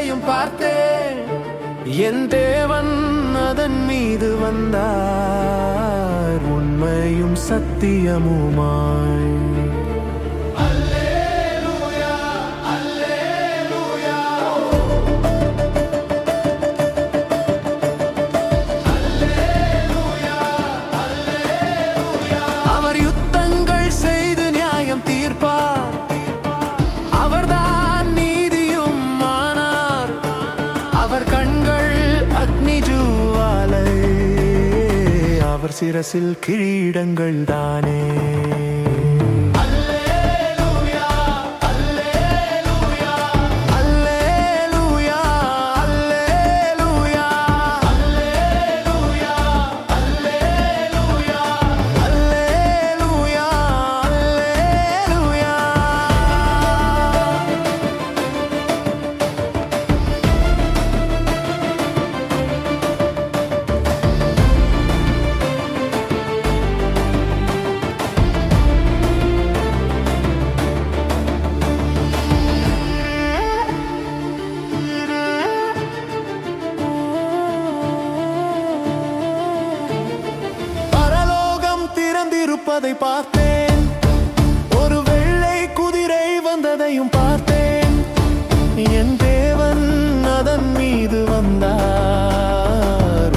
வந்ததையும் பார்த்தேன் என் தேவன் அதன் மீது வந்தார் உண்மையும் சத்தியமுமாய் சிரசில் கிரீடங்கள் தானே. திறந்திருப்பதை பார்த்தேன். ஒரு வெள்ளை குதிரை வந்ததையும் பார்த்தேன். என் தேவன் அதன் மீது வந்தார்.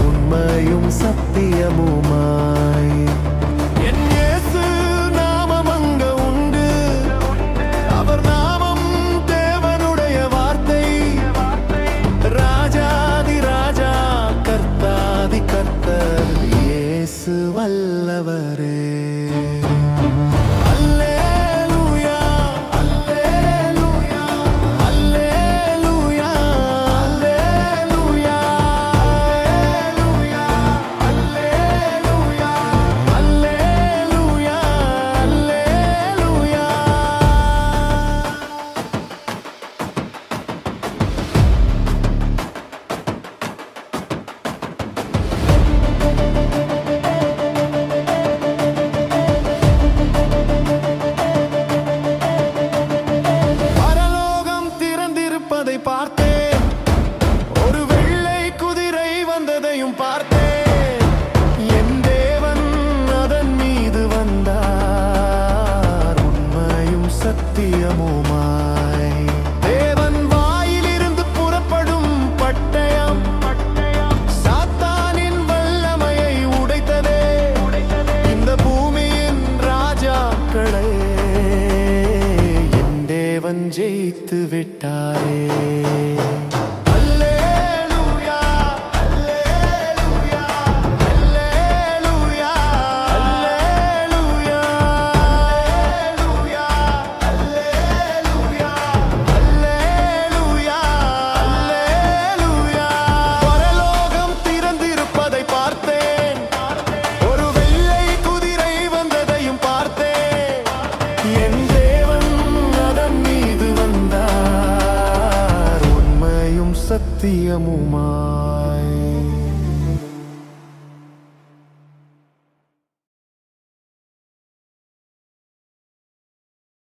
உண்மையும் சத்தியமுமாய். என் இயேசு நாமம் அங்க உண்டு. அவர் நாமம் தேவனுடைய வார்த்தை. ராஜாதி ராஜா கர்த்தாதி கர்த்தர் இயேசு வல்லவரே. வந்ததையும் பார்த்தேன். என் te amo mais.